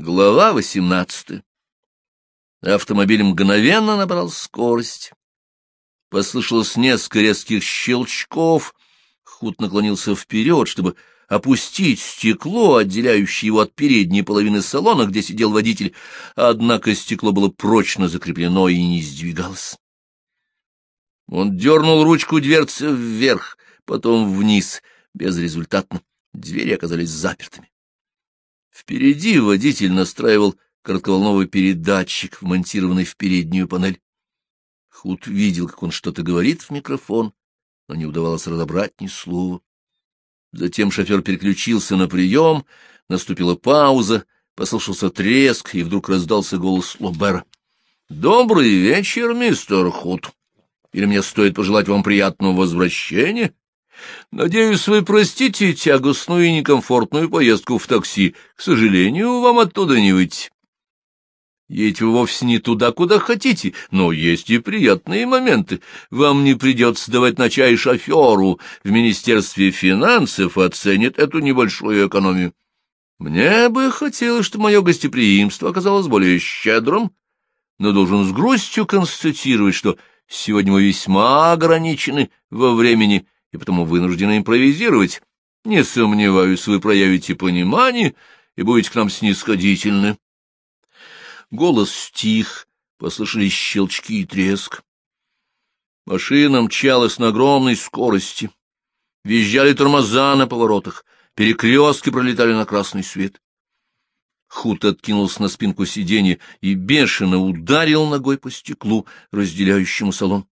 Глава восемнадцатая. Автомобиль мгновенно набрал скорость. Послышалось несколько резких щелчков. Худ наклонился вперед, чтобы опустить стекло, отделяющее его от передней половины салона, где сидел водитель, однако стекло было прочно закреплено и не сдвигалось. Он дернул ручку дверцы вверх, потом вниз, безрезультатно. Двери оказались запертыми. Впереди водитель настраивал коротковолновый передатчик, вмонтированный в переднюю панель. Худ видел, как он что-то говорит в микрофон, но не удавалось разобрать ни слова. Затем шофер переключился на прием, наступила пауза, послышался треск, и вдруг раздался голос Лобера. — Добрый вечер, мистер Худ. Или мне стоит пожелать вам приятного возвращения? Надеюсь, вы простите тягостную и некомфортную поездку в такси. К сожалению, вам оттуда не выйти. Едете вы вовсе не туда, куда хотите, но есть и приятные моменты. Вам не придется давать на чай шоферу. В Министерстве финансов оценят эту небольшую экономию. Мне бы хотелось, чтобы мое гостеприимство оказалось более щедрым, но должен с грустью констатировать, что сегодня мы весьма ограничены во времени, и потому вынуждены импровизировать. Не сомневаюсь, вы проявите понимание и будете к нам снисходительны. Голос стих, послышались щелчки и треск. Машина мчалась на огромной скорости. Визжали тормоза на поворотах, перекрестки пролетали на красный свет. Худ откинулся на спинку сиденья и бешено ударил ногой по стеклу, разделяющему салон.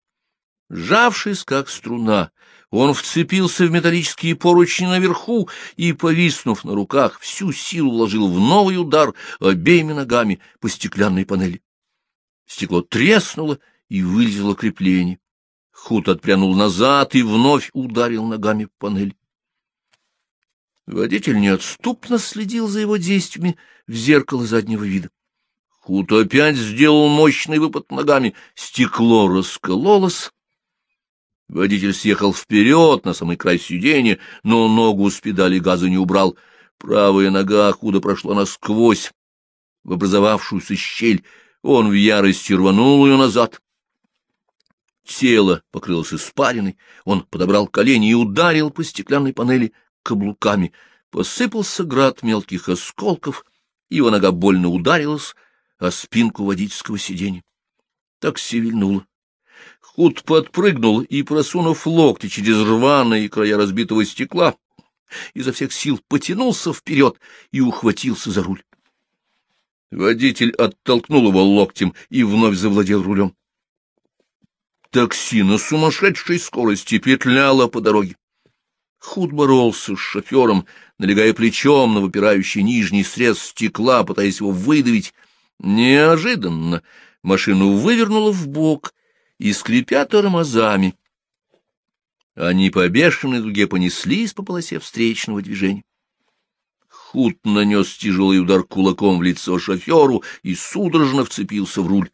Сжавшись, как струна, он вцепился в металлические поручни наверху и, повиснув на руках, всю силу вложил в новый удар обеими ногами по стеклянной панели. Стекло треснуло и вылезло крепление. Худ отпрянул назад и вновь ударил ногами по панели. Водитель неотступно следил за его действиями в зеркало заднего вида. Худ опять сделал мощный выпад ногами, стекло раскололось, Водитель съехал вперед на самый край сиденья, но ногу с педали газа не убрал. Правая нога худо прошла насквозь в образовавшуюся щель. Он в ярости рванул ее назад. Тело покрылось испариной, он подобрал колени и ударил по стеклянной панели каблуками. Посыпался град мелких осколков, его нога больно ударилась о спинку водительского сиденья. Такси вильнуло. Худ подпрыгнул и, просунув локти через рваные края разбитого стекла, изо всех сил потянулся вперед и ухватился за руль. Водитель оттолкнул его локтем и вновь завладел рулем. Такси на сумасшедшей скорости петляло по дороге. Худ боролся с шофером, налегая плечом на выпирающий нижний срез стекла, пытаясь его выдавить. Неожиданно машину вывернуло в бок, и, скрипя тормозами, они по бешеной дуге понеслись по полосе встречного движения. Худ нанес тяжелый удар кулаком в лицо шоферу и судорожно вцепился в руль.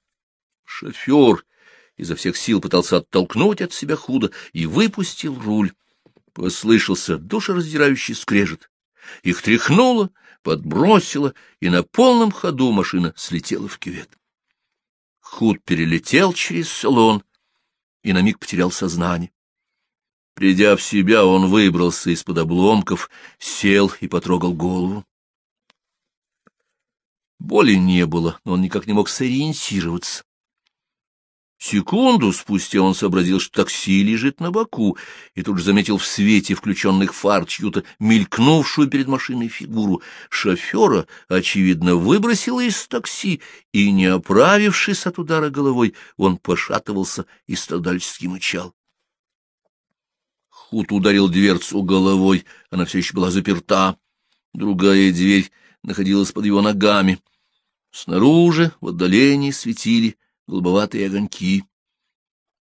Шофер изо всех сил пытался оттолкнуть от себя худо и выпустил руль. Послышался душераздирающий скрежет. Их тряхнуло, подбросило, и на полном ходу машина слетела в кювет. Худ перелетел через салон и на миг потерял сознание. Придя в себя, он выбрался из-под обломков, сел и потрогал голову. Боли не было, но он никак не мог сориентироваться. Секунду спустя он сообразил, что такси лежит на боку, и тут же заметил в свете включенных фар чью-то мелькнувшую перед машиной фигуру. Шофера, очевидно, выбросило из такси, и, не оправившись от удара головой, он пошатывался и страдальчески мычал. Худ ударил дверцу головой, она все еще была заперта. Другая дверь находилась под его ногами. Снаружи, в отдалении, светили голубоватые огоньки.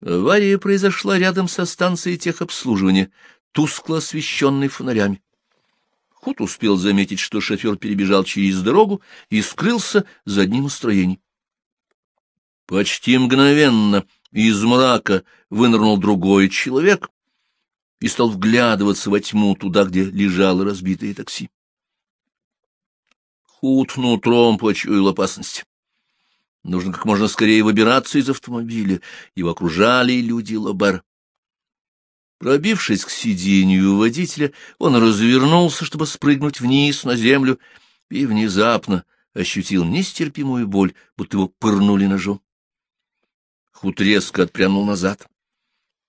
Авария произошла рядом со станцией техобслуживания, тускло освещенной фонарями. Худ успел заметить, что шофер перебежал через дорогу и скрылся за одним из строений. Почти мгновенно из мрака вынырнул другой человек и стал вглядываться во тьму туда, где лежало разбитое такси. Худ нутром почуял опасность. Нужно как можно скорее выбираться из автомобиля. Его окружали люди Лобер. Пробившись к сиденью водителя, он развернулся, чтобы спрыгнуть вниз на землю, и внезапно ощутил нестерпимую боль, будто его пырнули ножом. Худ резко отпрянул назад.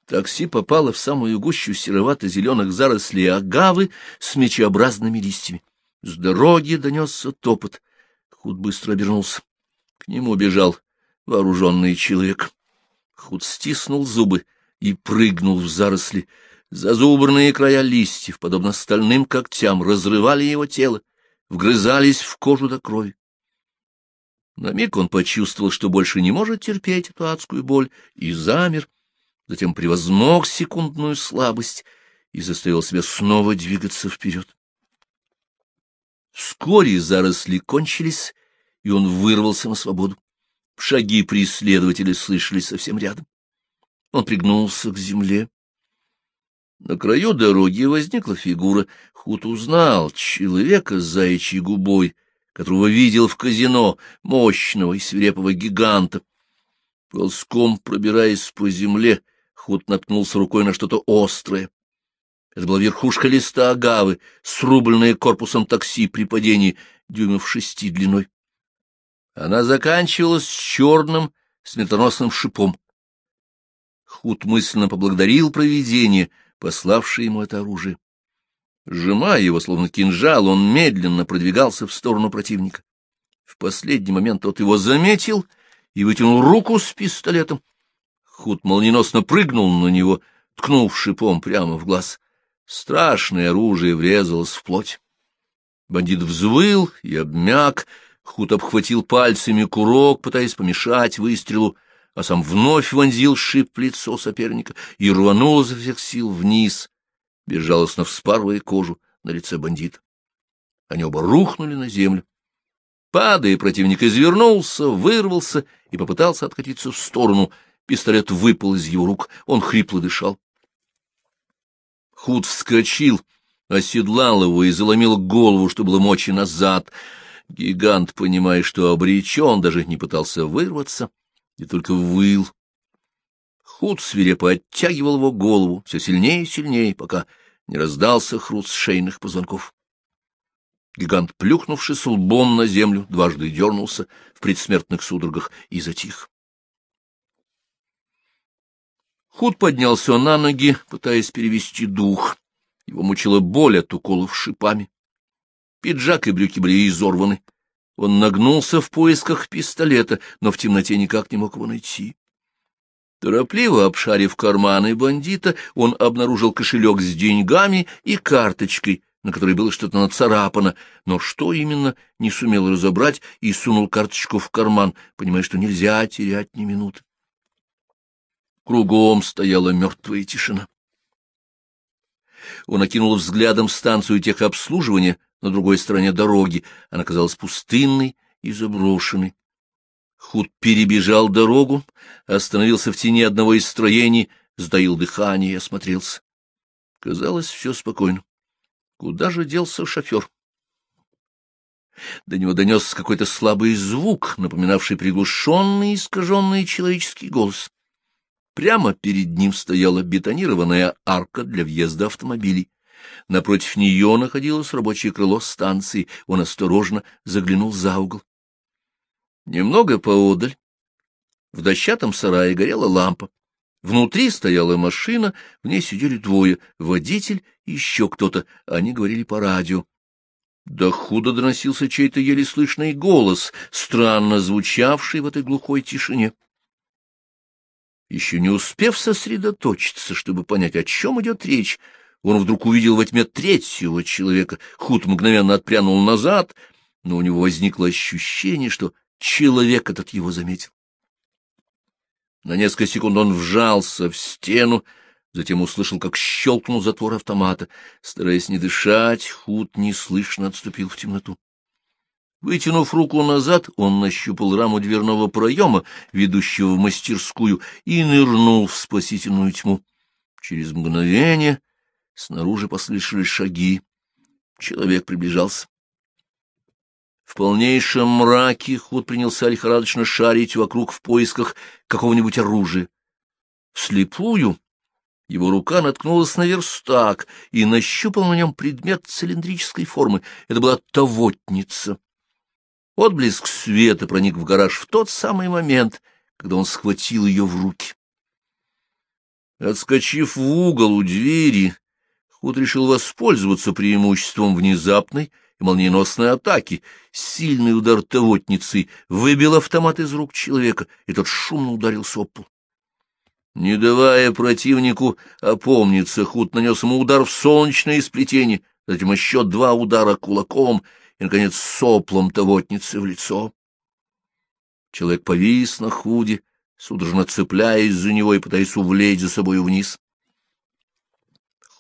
Такси попало в самую гущу серовато-зеленых зарослей агавы с мечеобразными листьями. С дороги донесся топот. Худ быстро обернулся. К нему бежал вооруженный человек. Худ стиснул зубы и прыгнул в заросли. Зазубрные края листьев, подобно стальным когтям, разрывали его тело, вгрызались в кожу до крови. На миг он почувствовал, что больше не может терпеть эту адскую боль, и замер, затем превозмог секундную слабость и заставил себя снова двигаться вперед. Вскоре заросли кончились, и он вырвался на свободу. Шаги преследователя слышались совсем рядом. Он пригнулся к земле. На краю дороги возникла фигура. Худ узнал человека с заячьей губой, которого видел в казино, мощного и свирепого гиганта. Ползком пробираясь по земле, Худ наткнулся рукой на что-то острое. Это была верхушка листа агавы, срубленная корпусом такси при падении дюймов шести длиной. Она заканчивалась черным сметоносным шипом. Худ мысленно поблагодарил провидение, пославшее ему это оружие. Сжимая его, словно кинжал, он медленно продвигался в сторону противника. В последний момент тот его заметил и вытянул руку с пистолетом. Худ молниеносно прыгнул на него, ткнув шипом прямо в глаз. Страшное оружие врезалось в плоть. Бандит взвыл и обмяк, Худ обхватил пальцами курок, пытаясь помешать выстрелу, а сам вновь вонзил шип в лицо соперника и рванул изо всех сил вниз, безжалостно вспарывая кожу на лице бандита. Они оба рухнули на землю. Падая, противник извернулся, вырвался и попытался откатиться в сторону. Пистолет выпал из его рук, он хрипло дышал. Худ вскочил, оседлал его и заломил голову, чтобы было мочи назад. Гигант, понимая, что обречен, даже не пытался вырваться, и только выл. Худ свирепо оттягивал его голову все сильнее и сильнее, пока не раздался хруст шейных позвонков. Гигант, плюхнувшись лбом на землю, дважды дернулся в предсмертных судорогах и затих. Худ поднялся на ноги, пытаясь перевести дух. Его мучила боль от уколов шипами. Пиджак и брюки были изорваны. Он нагнулся в поисках пистолета, но в темноте никак не мог его найти. Торопливо обшарив карманы бандита, он обнаружил кошелек с деньгами и карточкой, на которой было что-то нацарапано, но что именно, не сумел разобрать и сунул карточку в карман, понимая, что нельзя терять ни минуты. Кругом стояла мертвая тишина. Он окинул взглядом станцию техобслуживания на другой стороне дороги. Она казалась пустынной и заброшенной. Худ перебежал дорогу, остановился в тени одного из строений, сдаил дыхание и осмотрелся. Казалось, все спокойно. Куда же делся шофер? До него донесся какой-то слабый звук, напоминавший приглушенный искаженный человеческий голос. Прямо перед ним стояла бетонированная арка для въезда автомобилей. Напротив нее находилось рабочее крыло станции. Он осторожно заглянул за угол. Немного поодаль в дощатом сарае горела лампа. Внутри стояла машина, в ней сидели двое — водитель и еще кто-то. Они говорили по радио. До худо доносился чей-то еле слышный голос, странно звучавший в этой глухой тишине. Еще не успев сосредоточиться, чтобы понять, о чем идет речь, он вдруг увидел во тьме третьего человека. Худ мгновенно отпрянул назад, но у него возникло ощущение, что человек этот его заметил. На несколько секунд он вжался в стену, затем услышал, как щелкнул затвор автомата. Стараясь не дышать, Худ неслышно отступил в темноту. Вытянув руку назад, он нащупал раму дверного проема, ведущего в мастерскую, и нырнул в спасительную тьму. Через мгновение снаружи послышались шаги. Человек приближался. В полнейшем мраке Худ принялся лихорадочно шарить вокруг в поисках какого-нибудь оружия. Вслепую его рука наткнулась на верстак и нащупал на нем предмет цилиндрической формы. Это была тавотница. Отблеск света проник в гараж в тот самый момент, когда он схватил ее в руки. Отскочив в угол у двери, Худ решил воспользоваться преимуществом внезапной и молниеносной атаки. Сильный удар тавотницы выбил автомат из рук человека, и тот шумно ударил об. Не давая противнику опомниться, Худ нанес ему удар в солнечное сплетение, затем еще два удара кулаком и, наконец, соплом тавотницы в лицо. Человек повис на Худе, судорожно цепляясь за него и пытаясь увлечь за собой вниз.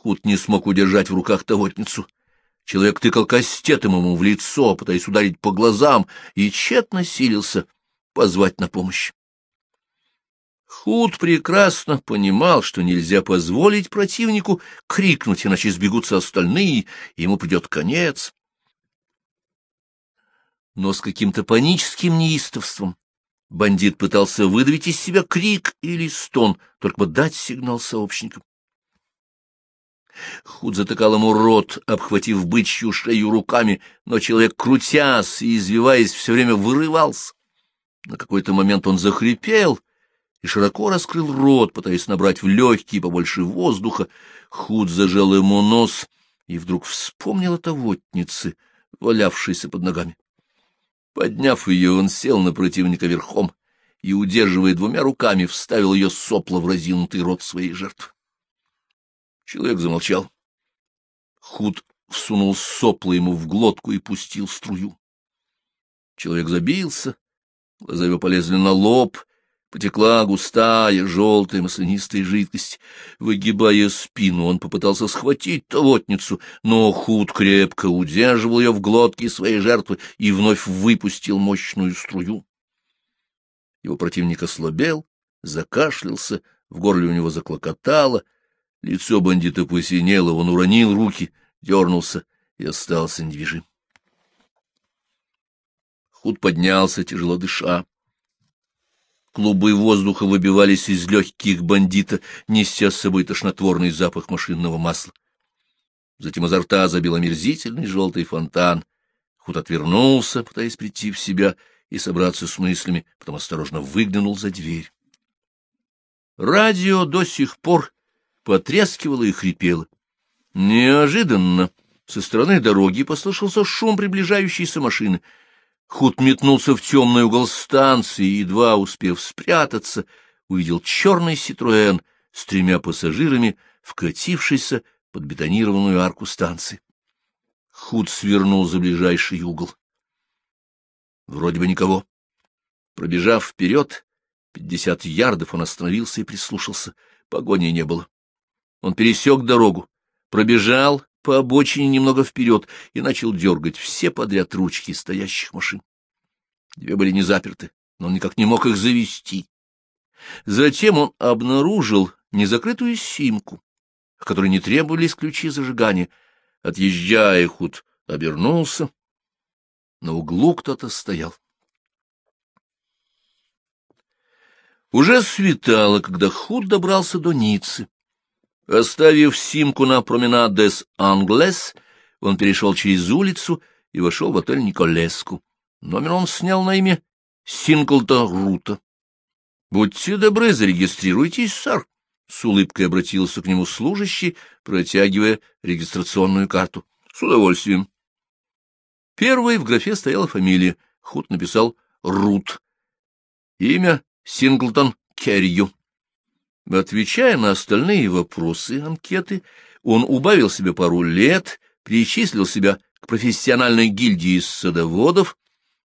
Худ не смог удержать в руках тавотницу. Человек тыкал кастетом ему в лицо, пытаясь ударить по глазам, и тщетно силился позвать на помощь. Худ прекрасно понимал, что нельзя позволить противнику крикнуть, иначе сбегутся остальные, и ему придет конец. Но с каким-то паническим неистовством бандит пытался выдавить из себя крик или стон, только бы дать сигнал сообщникам. Худ затыкал ему рот, обхватив бычью шею руками, но человек, крутясь и извиваясь, все время вырывался. На какой-то момент он захрипел и широко раскрыл рот, пытаясь набрать в легкие побольше воздуха. Худ зажал ему нос и вдруг вспомнил о тавотнице, валявшейся под ногами. Подняв ее, он сел на противника верхом и, удерживая двумя руками, вставил ее сопло в разинутый рот своей жертвы. Человек замолчал. Худ всунул сопло ему в глотку и пустил струю. Человек забился, глаза его полезли на лоб, потекла густая, желтая маслянистая жидкость. Выгибая спину, он попытался схватить толотницу, но Худ крепко удерживал ее в глотке своей жертвы и вновь выпустил мощную струю. Его противник ослабел, закашлялся, в горле у него заклокотало, Лицо бандита посинело, он уронил руки, дернулся и остался недвижим. Худ поднялся, тяжело дыша. Клубы воздуха выбивались из легких бандита, неся с собой тошнотворный запах машинного масла. Затем изо рта забил омерзительный желтый фонтан. Худ отвернулся, пытаясь прийти в себя и собраться с мыслями, потом осторожно выглянул за дверь. Радио до сих пор потрескивало и хрипело. Неожиданно со стороны дороги послышался шум приближающейся машины. Худ метнулся в темный угол станции, едва успев спрятаться, увидел черный «Ситруэн» с тремя пассажирами, вкатившийся под бетонированную арку станции. Худ свернул за ближайший угол. Вроде бы никого. Пробежав вперед, пятьдесят ярдов, он остановился и прислушался. Погони не было. Он пересек дорогу, пробежал по обочине немного вперед и начал дергать все подряд ручки стоящих машин. Две были не заперты, но он никак не мог их завести. Затем он обнаружил незакрытую симку, в которой не требовались ключи зажигания. Отъезжая, Худ обернулся. На углу кто-то стоял. Уже светало, когда Худ добрался до Ниццы. Оставив симку на променад дес Англес, он перешел через улицу и вошел в отель Николеску. Номер он снял на имя Синглта Рута. — Будьте добры, зарегистрируйтесь, сэр. С улыбкой обратился к нему служащий, протягивая регистрационную карту. — С удовольствием. Первой в графе стояла фамилия. Худ написал Рут. Имя Синглтон Керрию. Отвечая на остальные вопросы анкеты, он убавил себе пару лет, причислил себя к профессиональной гильдии садоводов,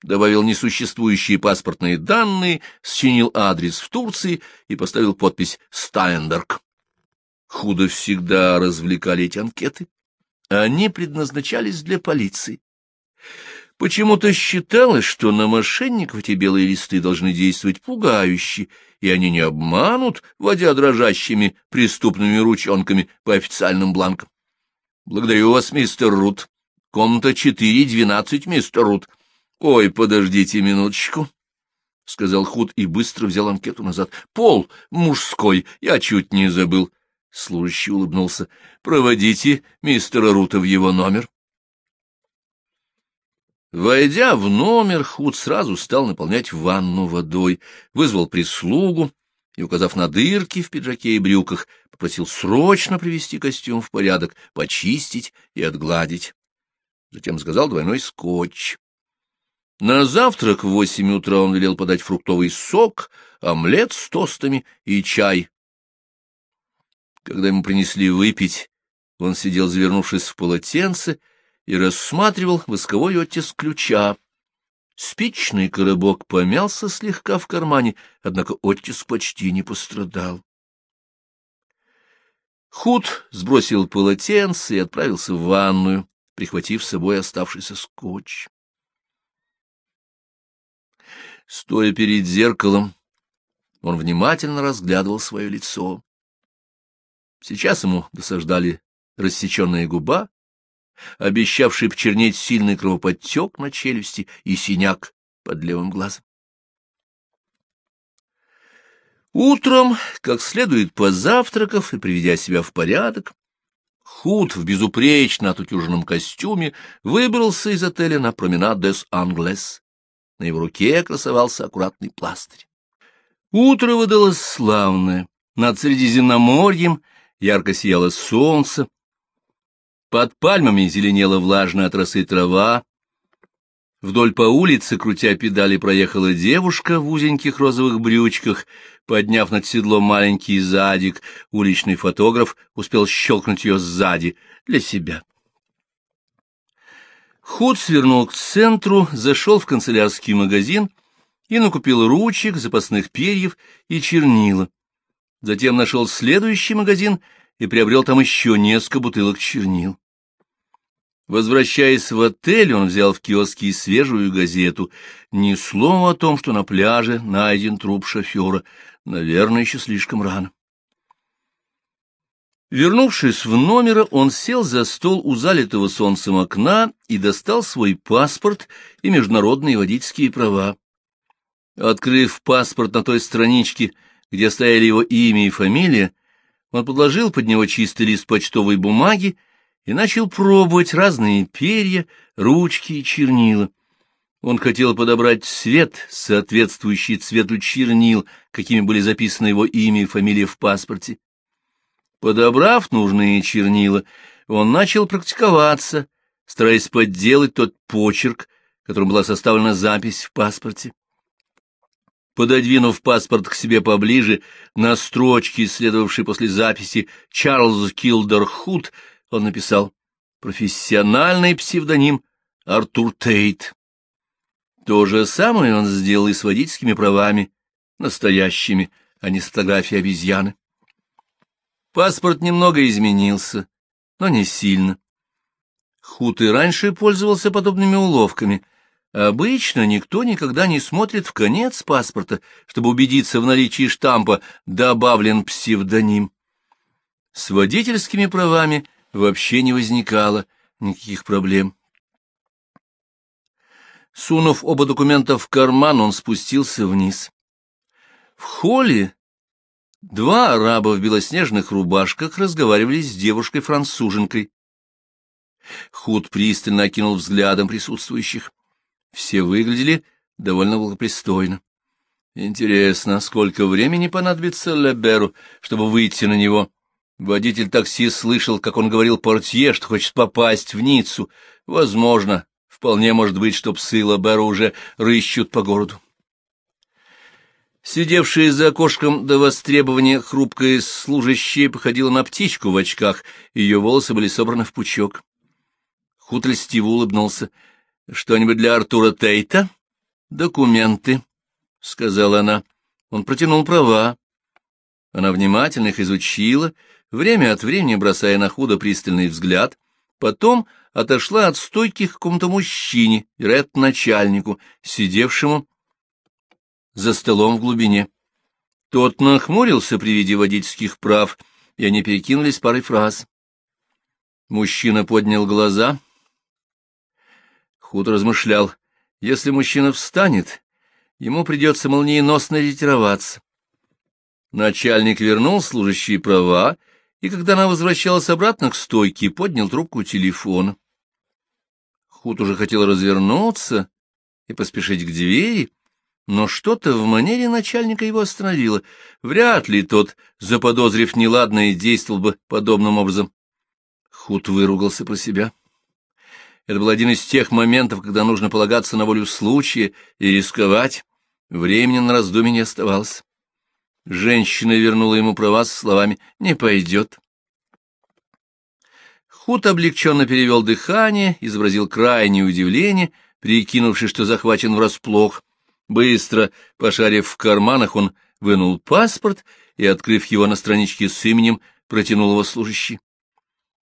добавил несуществующие паспортные данные, счинил адрес в Турции и поставил подпись «Стайнберг». Худо всегда развлекали эти анкеты. Они предназначались для полиции. Почему-то считалось, что на мошенников эти белые листы должны действовать пугающе, и они не обманут, водя дрожащими преступными ручонками по официальным бланкам. — Благодарю вас, мистер Рут. Комната 412, мистер Рут. — Ой, подождите минуточку, — сказал Худ и быстро взял анкету назад. — Пол мужской, я чуть не забыл. Служащий улыбнулся. — Проводите мистера Рута в его номер. Войдя в номер, Худ сразу стал наполнять ванну водой, вызвал прислугу и, указав на дырки в пиджаке и брюках, попросил срочно привести костюм в порядок, почистить и отгладить. Затем сказал двойной скотч. На завтрак в восемь утра он велел подать фруктовый сок, омлет с тостами и чай. Когда ему принесли выпить, он сидел, завернувшись в полотенце, и рассматривал восковой оттиск ключа. Спичный коробок помялся слегка в кармане, однако оттиск почти не пострадал. Худ сбросил полотенце и отправился в ванную, прихватив с собой оставшийся скотч. Стоя перед зеркалом, он внимательно разглядывал свое лицо. Сейчас ему досаждали рассеченная губа, обещавший почернеть сильный кровоподтек на челюсти и синяк под левым глазом. Утром, как следует позавтракав и приведя себя в порядок, Худ в безупречно отутюженном костюме выбрался из отеля на променад Дес Англес. На его руке красовался аккуратный пластырь. Утро выдалось славное. Над Средиземноморьем ярко сияло солнце, под пальмами зеленела влажная от росы трава. Вдоль по улице, крутя педали, проехала девушка в узеньких розовых брючках. Подняв над седлом маленький задик, уличный фотограф успел щелкнуть ее сзади для себя. Худ свернул к центру, зашел в канцелярский магазин и накупил ручек, запасных перьев и чернила. Затем нашел следующий магазин и приобрел там еще несколько бутылок чернил. Возвращаясь в отель, он взял в киоске свежую газету. Ни слова о том, что на пляже найден труп шофера. Наверное, еще слишком рано. Вернувшись в номер, он сел за стол у залитого солнцем окна и достал свой паспорт и международные водительские права. Открыв паспорт на той страничке, где стояли его имя и фамилия, он подложил под него чистый лист почтовой бумаги и начал пробовать разные перья, ручки и чернила. Он хотел подобрать цвет, соответствующий цвету чернил, какими были записаны его имя и фамилия в паспорте. Подобрав нужные чернила, он начал практиковаться, стараясь подделать тот почерк, которым была составлена запись в паспорте. Пододвинув паспорт к себе поближе, на строчке, следовавшей после записи «Чарльз Килдер Худ», он написал «Профессиональный псевдоним Артур Тейт». То же самое он сделал и с водительскими правами, настоящими, а не с фотографией обезьяны. Паспорт немного изменился, но не сильно. Худ и раньше пользовался подобными уловками. Обычно никто никогда не смотрит в конец паспорта, чтобы убедиться в наличии штампа «добавлен псевдоним». С водительскими правами вообще не возникало никаких проблем. Сунув оба документа в карман, он спустился вниз. В холле два араба в белоснежных рубашках разговаривали с девушкой-француженкой. Худ пристально окинул взглядом присутствующих. Все выглядели довольно благопристойно. Интересно, сколько времени понадобится Леберу, чтобы выйти на него? Водитель такси слышал, как он говорил портье, что хочет попасть в Ниццу. Возможно, вполне может быть, что псы Лабера уже рыщут по городу. Сидевшая за окошком до востребования хрупкая служащая походила на птичку в очках, ее волосы были собраны в пучок. Худ льстиво улыбнулся. — Что-нибудь для Артура Тейта? — Документы, — сказала она. Он протянул права. Она внимательно их изучила время от времени бросая на худо пристальный взгляд, потом отошла от стойки к какому-то мужчине, вероятно, начальнику, сидевшему за столом в глубине. Тот нахмурился при виде водительских прав, и они перекинулись парой фраз. Мужчина поднял глаза. Худ размышлял, Если мужчина встанет, ему придется молниеносно ретироваться. Начальник вернул служащие права, и когда она возвращалась обратно к стойке, поднял трубку телефона. Худ уже хотел развернуться и поспешить к двери, но что-то в манере начальника его остановило. Вряд ли тот, заподозрив неладное, действовал бы подобным образом. Худ выругался про себя. Это был один из тех моментов, когда нужно полагаться на волю случая и рисковать. Времени на раздумье не оставалось. Женщина вернула ему права со словами «не пойдет». Худ облегченно перевел дыхание, изобразил крайнее удивление, прикинувши, что захвачен врасплох. Быстро, пошарив в карманах, он вынул паспорт и, открыв его на страничке с именем, протянул его служащий.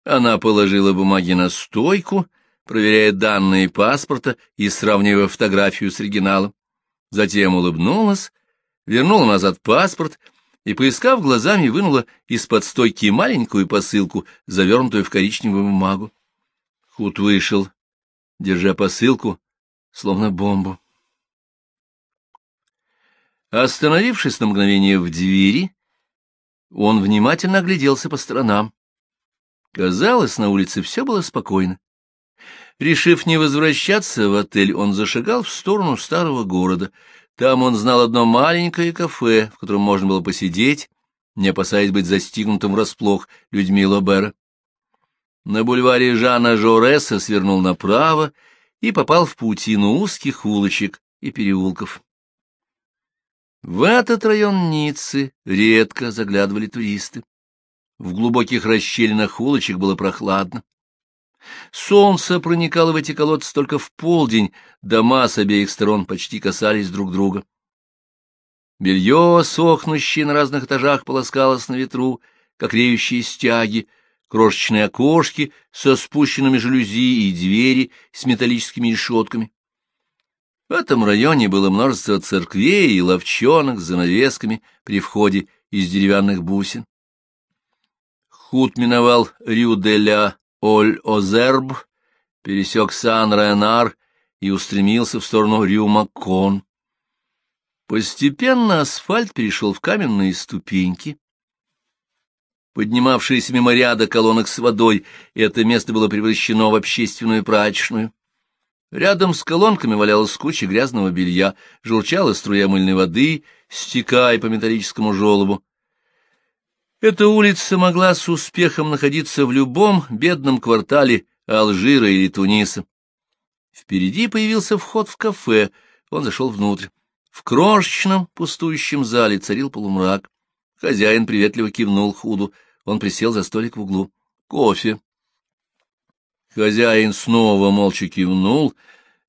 Она положила бумаги на стойку, проверяя данные паспорта и сравнивая фотографию с оригиналом. Затем улыбнулась вернула назад паспорт и, поискав глазами, вынула из-под стойки маленькую посылку, завернутую в коричневую бумагу. Худ вышел, держа посылку, словно бомбу. Остановившись на мгновение в двери, он внимательно огляделся по сторонам. Казалось, на улице все было спокойно. Решив не возвращаться в отель, он зашагал в сторону старого города. Там он знал одно маленькое кафе, в котором можно было посидеть, не опасаясь быть застигнутым врасплох людьми Лобера. На бульваре Жана Жореса свернул направо и попал в паутину узких улочек и переулков. В этот район Ниццы редко заглядывали туристы. В глубоких расщелинах улочек было прохладно. Солнце проникало в эти колодцы только в полдень, дома с обеих сторон почти касались друг друга. Белье, сохнущее на разных этажах, полоскалось на ветру, как реющие стяги, крошечные окошки со спущенными жалюзи и двери с металлическими решетками. В этом районе было множество церквей и ловчонок с занавесками при входе из деревянных бусин. Худ миновал Рю-де-ля Оль-Озерб, пересек Сан-Ренар и устремился в сторону Рю-Маккон. Постепенно асфальт перешел в каменные ступеньки. Поднимавшиеся мимо ряда колонок с водой, это место было превращено в общественную прачечную. Рядом с колонками валялась куча грязного белья, журчала струя мыльной воды, стекая по металлическому желобу. Эта улица могла с успехом находиться в любом бедном квартале Алжира или Туниса. Впереди появился вход в кафе, он зашел внутрь. В крошечном пустующем зале царил полумрак. Хозяин приветливо кивнул Худу, он присел за столик в углу. Кофе. Хозяин снова молча кивнул,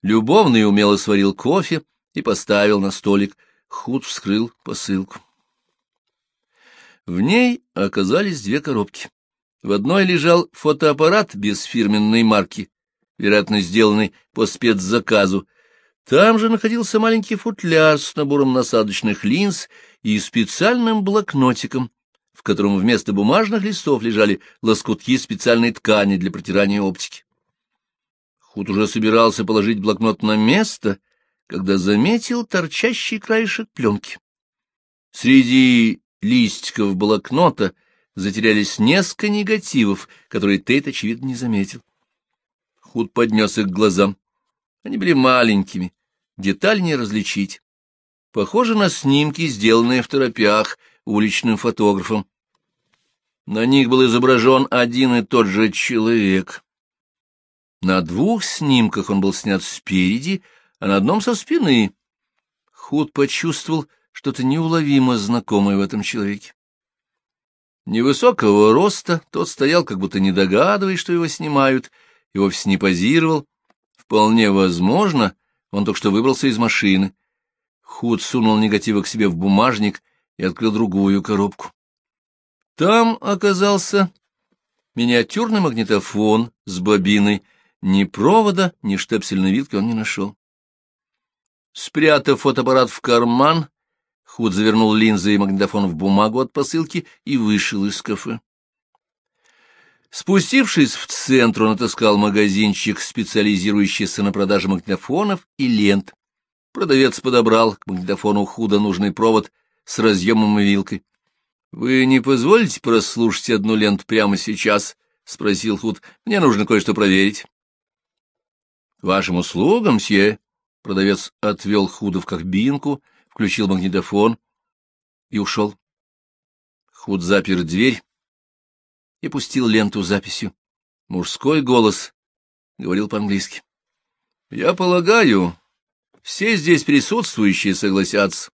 любовно и умело сварил кофе и поставил на столик. Худ вскрыл посылку. В ней оказались две коробки. В одной лежал фотоаппарат без фирменной марки, вероятно, сделанный по спецзаказу. Там же находился маленький футляр с набором насадочных линз и специальным блокнотиком, в котором вместо бумажных листов лежали лоскутки специальной ткани для протирания оптики. Худ уже собирался положить блокнот на место, когда заметил торчащий краешек пленки. Среди листиков блокнота затерялись несколько негативов, которые Тейт, очевидно, не заметил. Худ поднес их к глазам. Они были маленькими, деталь не различить. Похоже на снимки, сделанные в торопях уличным фотографом. На них был изображен один и тот же человек. На двух снимках он был снят спереди, а на одном со спины. Худ почувствовал, что-то неуловимо знакомое в этом человеке. Невысокого роста, тот стоял, как будто не догадываясь, что его снимают, и вовсе не позировал. Вполне возможно, он только что выбрался из машины. Худ сунул негативы к себе в бумажник и открыл другую коробку. Там оказался миниатюрный магнитофон с бобиной. Ни провода, ни штепсельной вилки он не нашел. Спрятав фотоаппарат в карман, Худ завернул линзы и магнитофон в бумагу от посылки и вышел из кафе. Спустившись в центр, он отыскал магазинчик, специализирующийся на продаже магнитофонов и лент. Продавец подобрал к магнитофону худо нужный провод с разъемом и вилкой. — Вы не позволите прослушать одну ленту прямо сейчас? — спросил Худ. — Мне нужно кое-что проверить. — Вашим услугам, мсье. Продавец отвел Худа в кабинку, включил магнитофон и ушел. Худ запер дверь и пустил ленту записью. Мужской голос говорил по-английски. — Я полагаю, все здесь присутствующие согласятся.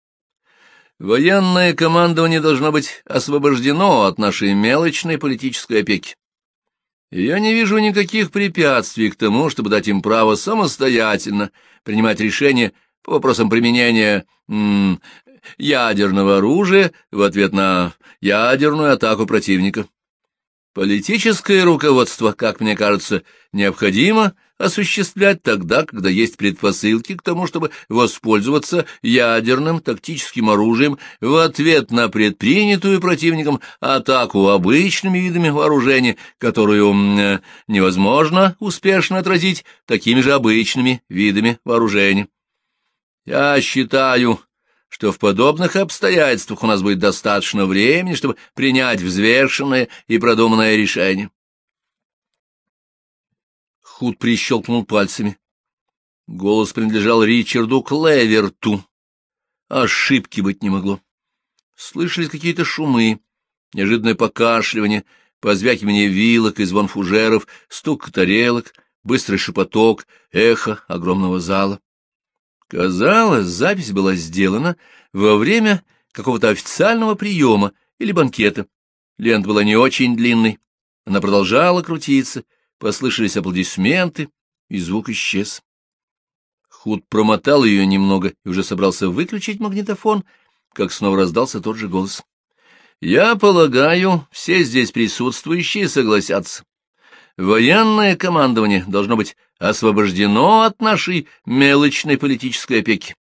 Военное командование должно быть освобождено от нашей мелочной политической опеки. Я не вижу никаких препятствий к тому, чтобы дать им право самостоятельно принимать решения по вопросам применения ядерного оружия в ответ на ядерную атаку противника. Политическое руководство, как мне кажется, необходимо осуществлять тогда, когда есть предпосылки к тому, чтобы воспользоваться ядерным тактическим оружием в ответ на предпринятую противником атаку обычными видами вооружения, которую невозможно успешно отразить такими же обычными видами вооружения. Я считаю, что в подобных обстоятельствах у нас будет достаточно времени, чтобы принять взвешенное и продуманное решение. Худ прищелкнул пальцами. Голос принадлежал Ричарду Клеверту. Ошибки быть не могло. Слышались какие-то шумы, неожиданное покашливание, позвякивание вилок и звон фужеров, стук тарелок, быстрый шепоток, эхо огромного зала. Казалось, запись была сделана во время какого-то официального приема или банкета. Лента была не очень длинной. Она продолжала крутиться, послышались аплодисменты, и звук исчез. Худ промотал ее немного и уже собрался выключить магнитофон, как снова раздался тот же голос. — Я полагаю, все здесь присутствующие согласятся. Военное командование должно быть освобождено от нашей мелочной политической опеки.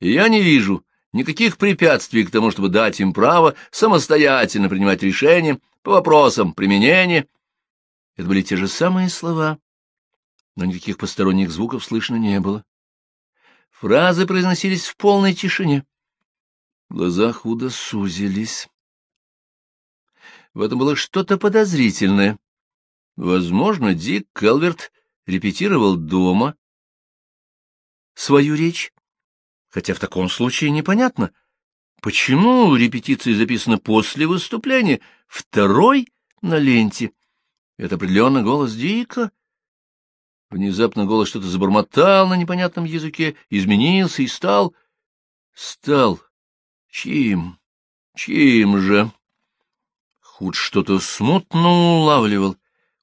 Я не вижу никаких препятствий к тому, чтобы дать им право самостоятельно принимать решения по вопросам применения. Это были те же самые слова, но никаких посторонних звуков слышно не было. Фразы произносились в полной тишине. Глаза худо сузились. В этом было что-то подозрительное. Возможно, Дик Келверт репетировал дома свою речь, хотя в таком случае непонятно, почему репетиции записаны после выступления, второй на ленте. Это определенно голос Дика. Внезапно голос что-то забормотал на непонятном языке, изменился и стал... Стал... Чьим? Чьим же? Худ что-то смутно улавливал.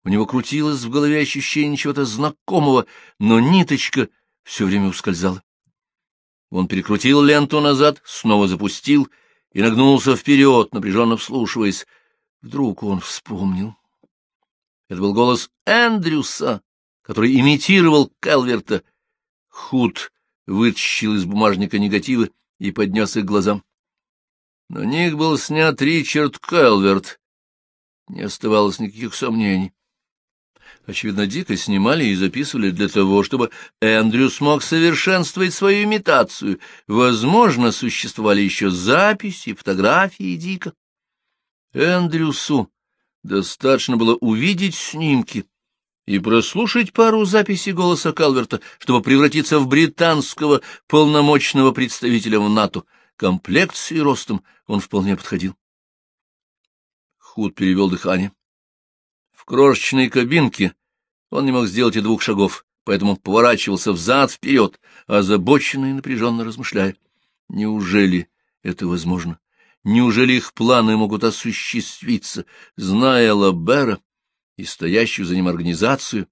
У него крутилось в голове ощущение чего-то знакомого, но ниточка все время ускользала. Он перекрутил ленту назад, снова запустил и нагнулся вперед, напряженно вслушиваясь. Вдруг он вспомнил. Это был голос Эндрюса, который имитировал Келверта. Худ вытащил из бумажника негативы и поднес их к глазам. На них был снят Ричард Келверт. Не оставалось никаких сомнений. Очевидно, дико снимали и записывали для того, чтобы Эндрю смог совершенствовать свою имитацию. Возможно, существовали еще записи, фотографии Дика. Эндрюсу достаточно было увидеть снимки и прослушать пару записей голоса Калверта, чтобы превратиться в британского полномочного представителя в НАТО. Комплекцией и ростом он вполне подходил. Худ перевел дыхание. В крошечной кабинке он не мог сделать и двух шагов, поэтому поворачивался взад-вперед, озабоченно и напряженно размышляя. Неужели это возможно? Неужели их планы могут осуществиться, зная Лабера и стоящую за ним организацию?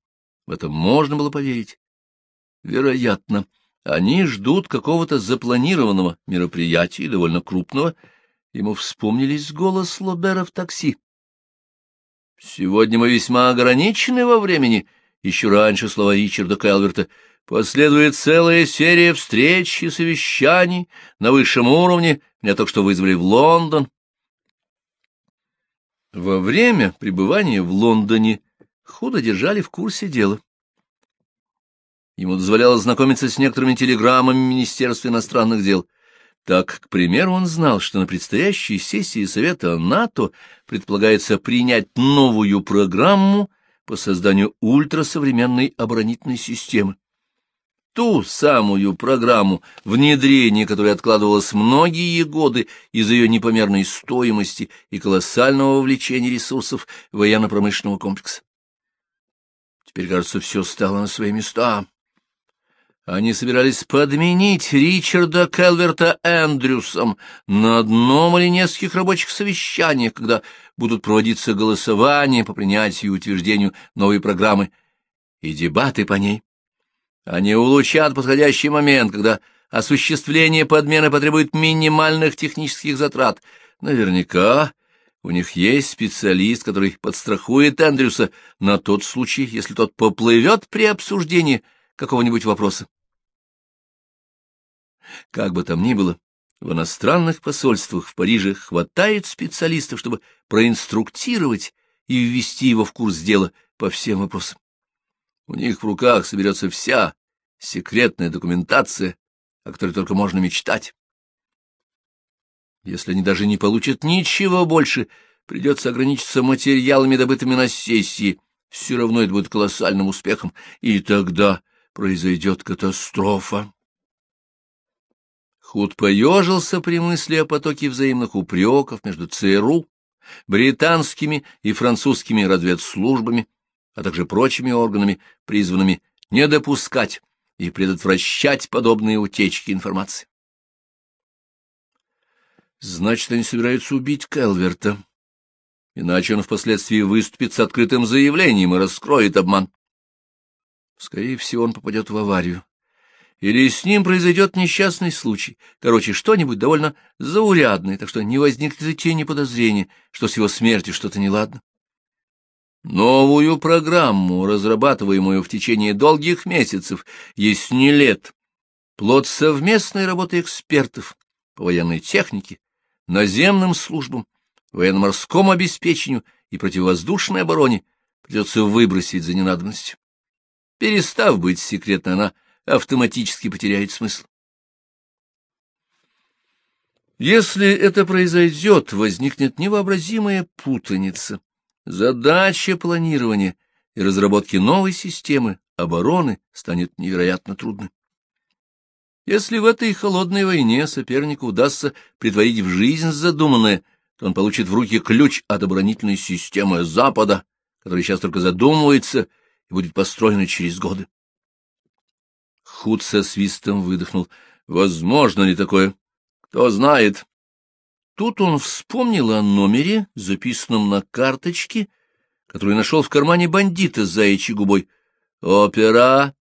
В это можно было поверить. Вероятно, они ждут какого-то запланированного мероприятия, довольно крупного. Ему вспомнились голос Лобера в такси. Сегодня мы весьма ограничены во времени. Еще раньше слова Ричарда Келверта. Последует целая серия встреч и совещаний на высшем уровне. Меня только что вызвали в Лондон. Во время пребывания в Лондоне худо держали в курсе дела. Ему дозволялось знакомиться с некоторыми телеграммами Министерства иностранных дел. Так, к примеру, он знал, что на предстоящей сессии Совета НАТО предполагается принять новую программу по созданию ультрасовременной оборонительной системы. Ту самую программу внедрения, которая откладывалась многие годы из-за ее непомерной стоимости и колоссального вовлечения ресурсов военно-промышленного комплекса. Теперь, кажется, все стало на свои места. Они собирались подменить Ричарда Келверта Эндрюсом на одном или нескольких рабочих совещаниях, когда будут проводиться голосования по принятию и утверждению новой программы и дебаты по ней. Они улучшат подходящий момент, когда осуществление подмены потребует минимальных технических затрат. Наверняка у них есть специалист, который подстрахует Эндрюса на тот случай, если тот поплывет при обсуждении какого-нибудь вопроса. Как бы там ни было, в иностранных посольствах в Париже хватает специалистов, чтобы проинструктировать и ввести его в курс дела по всем вопросам. У них в руках соберется вся секретная документация, о которой только можно мечтать. Если они даже не получат ничего больше, придется ограничиться материалами, добытыми на сессии. Все равно это будет колоссальным успехом, и тогда произойдет катастрофа. Худ поежился при мысли о потоке взаимных упреков между ЦРУ, британскими и французскими разведслужбами, а также прочими органами, призванными не допускать и предотвращать подобные утечки информации. Значит, они собираются убить Келверта. Иначе он впоследствии выступит с открытым заявлением и раскроет обман. Скорее всего, он попадет в аварию. Или с ним произойдет несчастный случай. Короче, что-нибудь довольно заурядное, так что не возникнет и тени подозрения, что с его смертью что-то неладно. Новую программу, разрабатываемую в течение долгих месяцев, если не лет, плод совместной работы экспертов по военной технике, наземным службам, военно-морскому обеспечению и противовоздушной обороне придется выбросить за ненадобностью. Перестав быть секретной, она автоматически потеряет смысл. Если это произойдет, возникнет невообразимая путаница. Задача планирования и разработки новой системы обороны станет невероятно трудной. Если в этой холодной войне сопернику удастся притворить в жизнь задуманное, то он получит в руки ключ от оборонительной системы Запада, который сейчас только задумывается и будет построена через годы. Худ со свистом выдохнул. Возможно ли такое? Кто знает. Тут он вспомнил о номере, записанном на карточке, которую нашел в кармане бандита с заячьей губой. Опера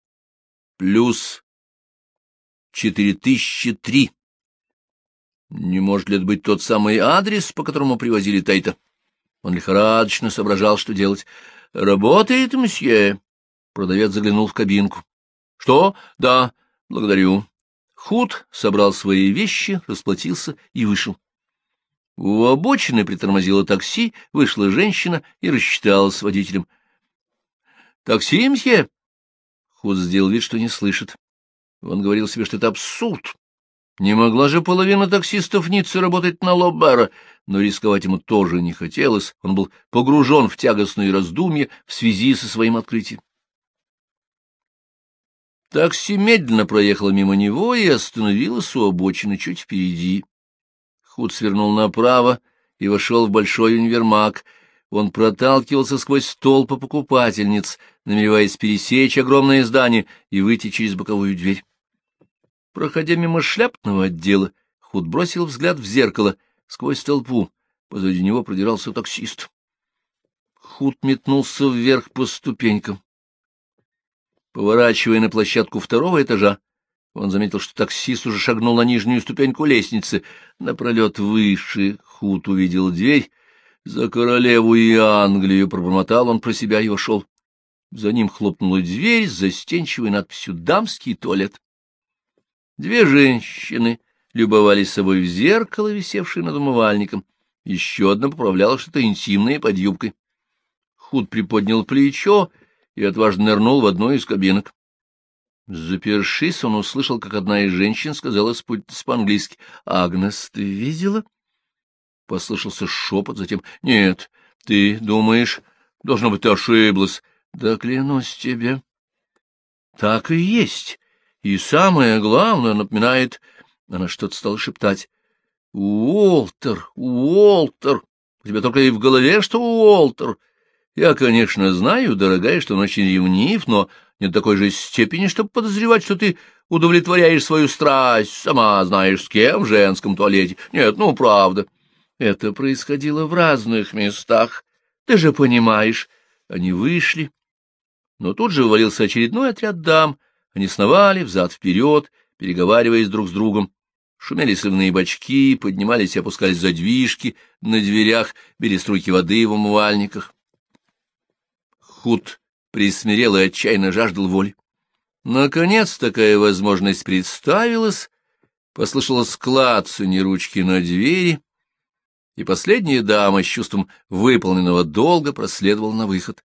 плюс четыре тысячи три. Не может ли это быть тот самый адрес, по которому привозили Тейта? Он лихорадочно соображал, что делать. — Работает, мсье. Продавец заглянул в кабинку. — Что? Да, благодарю. Худ собрал свои вещи, расплатился и вышел. У обочины притормозило такси, вышла женщина и рассчиталась с водителем. — Такси, мсье? Худ сделал вид, что не слышит. Он говорил себе, что это абсурд. Не могла же половина таксистов Ниццы работать на Лобера, но рисковать ему тоже не хотелось. Он был погружен в тягостные раздумья в связи со своим открытием. Такси медленно проехало мимо него и остановилось у обочины чуть впереди. Худ свернул направо и вошел в большой универмаг. Он проталкивался сквозь толпы покупательниц, намереваясь пересечь огромное здание и выйти через боковую дверь. Проходя мимо шляпного отдела, Худ бросил взгляд в зеркало сквозь толпу. Позади него продирался таксист. Худ метнулся вверх по ступенькам. Поворачивая на площадку второго этажа, он заметил, что таксист уже шагнул на нижнюю ступеньку лестницы. Напролет выше Худ увидел дверь. За королеву и Англию пробормотал он про себя и вошел. За ним хлопнула дверь с застенчивой надписью «Дамский туалет». Две женщины любовались собой в зеркало, висевшее над умывальником. Еще одна поправляла что-то интимное под юбкой. Худ приподнял плечо и отважно нырнул в одну из кабинок. Запершись, он услышал, как одна из женщин сказала спутнице по-английски. — Агнес, ты видела? Послышался шепот, затем — Нет, ты думаешь, должно быть, ты ошиблась. Да клянусь тебе. Так и есть. И самое главное, напоминает... Она что-то стала шептать. — Уолтер, Уолтер! У тебя только и в голове, что Уолтер. Я, конечно, знаю, дорогая, что он очень ревнив, но не до такой же степени, чтобы подозревать, что ты удовлетворяешь свою страсть, сама знаешь с кем, в женском туалете. Нет, ну, правда. Это происходило в разных местах. Ты же понимаешь. Они вышли, но тут же вывалился очередной отряд дам. Они сновали взад-вперед, переговариваясь друг с другом. Шумели сливные бачки, поднимались и опускались задвижки на дверях, били струйки воды в умывальниках. Худ присмирел и отчаянно жаждал воли. Наконец такая возможность представилась, послышалось клацанье ручки на двери, и последняя дама с чувством выполненного долга проследовала на выход.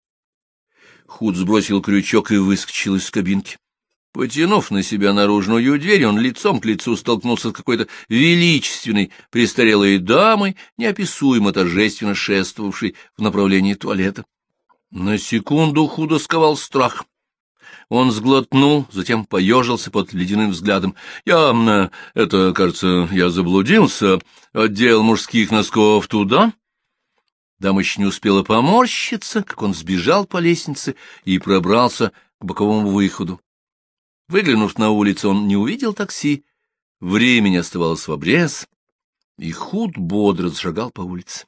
Худ сбросил крючок и выскочил из кабинки. Потянув на себя наружную дверь, он лицом к лицу столкнулся с какой-то величественной, престарелой дамой, неописуемо торжественно шествовавшей в направлении туалета. На секунду худо сковал страх. Он сглотнул, затем поежился под ледяным взглядом. «Я... это, кажется, я заблудился. Отдел мужских носков туда?» Дама не успела поморщиться, как он сбежал по лестнице и пробрался к боковому выходу. Выглянув на улицу, он не увидел такси. Времени оставалось в обрез, и худ бодро зашагал по улице.